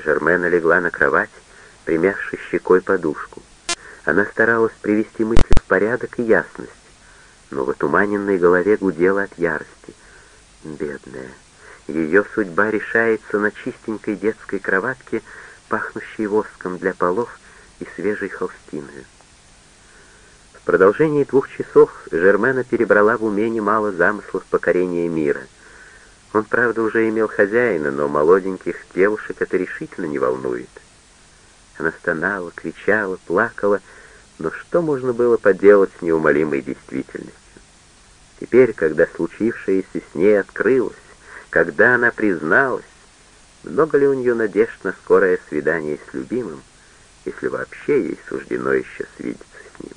Жермена легла на кровать, примявши щекой подушку. Она старалась привести мысли в порядок и ясность, но в отуманенной голове гудела от ярости. Бедная, ее судьба решается на чистенькой детской кроватке, пахнущей воском для полов и свежей холстиной. В продолжении двух часов Жермена перебрала в уме немало замыслов покорения мира. Он, правда, уже имел хозяина, но молоденьких девушек это решительно не волнует. Она стонала, кричала, плакала, но что можно было поделать с неумолимой действительностью? Теперь, когда случившееся с ней открылось, когда она призналась, много ли у нее надежд на скорое свидание с любимым, если вообще ей суждено еще свидеться с ним?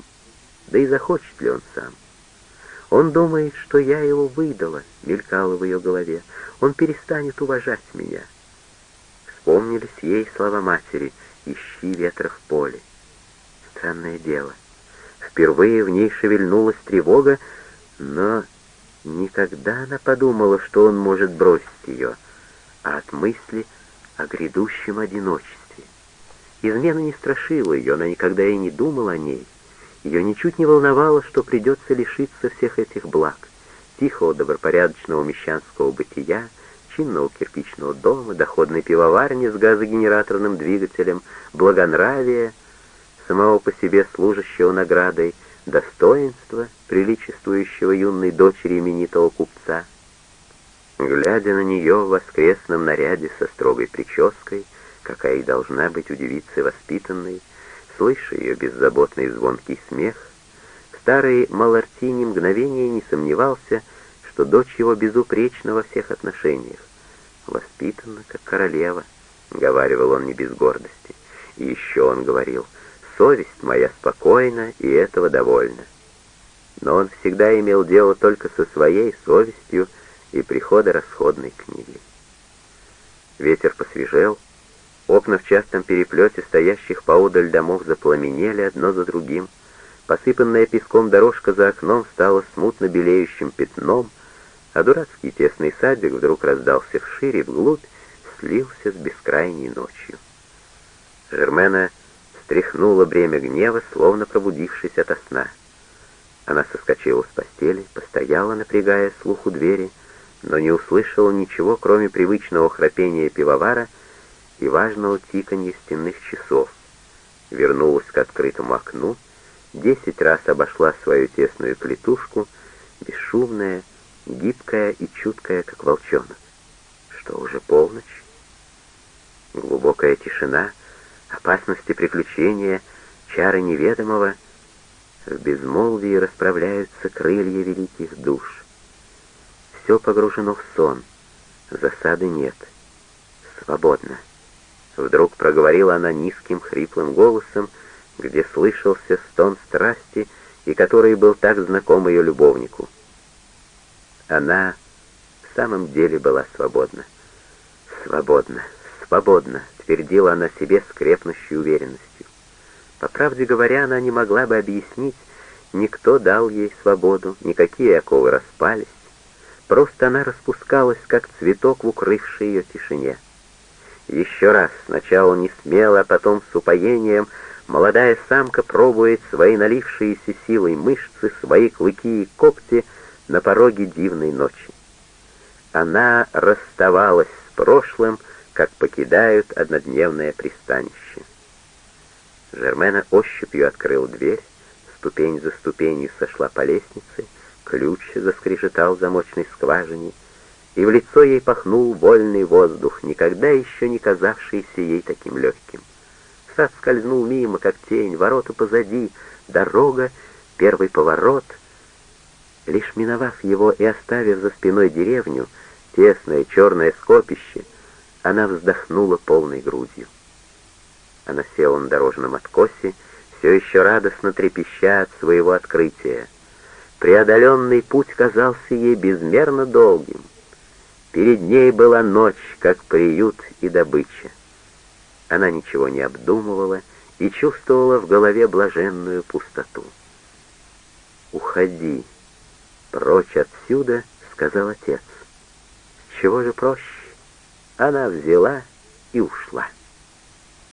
Да и захочет ли он сам? Он думает, что я его выдала, мелькало в ее голове. Он перестанет уважать меня. Вспомнились ей слова матери «Ищи ветра в поле». Странное дело. Впервые в ней шевельнулась тревога, но никогда она подумала, что он может бросить ее, а от мысли о грядущем одиночестве. Измена не страшила ее, она никогда и не думала о ней. Ее ничуть не волновало, что придется лишиться всех этих благ, тихого добропорядочного мещанского бытия, чинного кирпичного дома, доходной пивоварни с газогенераторным двигателем, благонравия, самого по себе служащего наградой, достоинства, приличествующего юной дочери именитого купца. Глядя на нее в воскресном наряде со строгой прической, какая и должна быть у девицы воспитанной, слыша ее беззаботный звонкий смех, старый Малартини мгновение не сомневался, что дочь его безупречна во всех отношениях. Воспитана, как королева, — говаривал он не без гордости. И еще он говорил — Совесть моя спокойна, и этого довольна. Но он всегда имел дело только со своей совестью и приходо-расходной книгой. Ветер посвежел, окна в частом переплете стоящих поодаль домов запламенели одно за другим, посыпанная песком дорожка за окном стала смутно белеющим пятном, а дурацкий тесный садик вдруг раздался вшире, вглубь, слился с бескрайней ночью. Жермена стряхнула бремя гнева, словно пробудившись ото сна. Она соскочила с постели, постояла, напрягая слух у двери, но не услышала ничего, кроме привычного храпения пивовара и важного тиканья стенных часов. Вернулась к открытому окну, десять раз обошла свою тесную клетушку, бесшумная, гибкая и чуткая, как волчонок. Что уже полночь? Глубокая тишина — опасности приключения, чары неведомого, в безмолвии расправляются крылья великих душ. Все погружено в сон, засады нет. Свободно. Вдруг проговорила она низким хриплым голосом, где слышался стон страсти и который был так знаком ее любовнику. Она в самом деле была свободна. Свободна, свободна, твердила она себе с уверенностью. По правде говоря, она не могла бы объяснить, никто дал ей свободу, никакие оковы распались. Просто она распускалась, как цветок в укрывшей ее тишине. Еще раз, сначала не смело, а потом с упоением, молодая самка пробует свои налившиеся силой мышцы, свои клыки и когти на пороге дивной ночи. Она расставалась с прошлым, как покидают однодневное пристанище. Жермена ощупью открыл дверь, ступень за ступенью сошла по лестнице, ключ заскрежетал в замочной скважине, и в лицо ей пахнул вольный воздух, никогда еще не казавшийся ей таким легким. Сад скользнул мимо, как тень, ворота позади, дорога, первый поворот. Лишь миновав его и оставив за спиной деревню, тесное черное скопище — она вздохнула полной грудью. Она села на дорожном откосе, все еще радостно трепеща от своего открытия. Преодоленный путь казался ей безмерно долгим. Перед ней была ночь, как приют и добыча. Она ничего не обдумывала и чувствовала в голове блаженную пустоту. «Уходи, прочь отсюда», — сказал отец. «Чего же проще?» она взяла и ушла.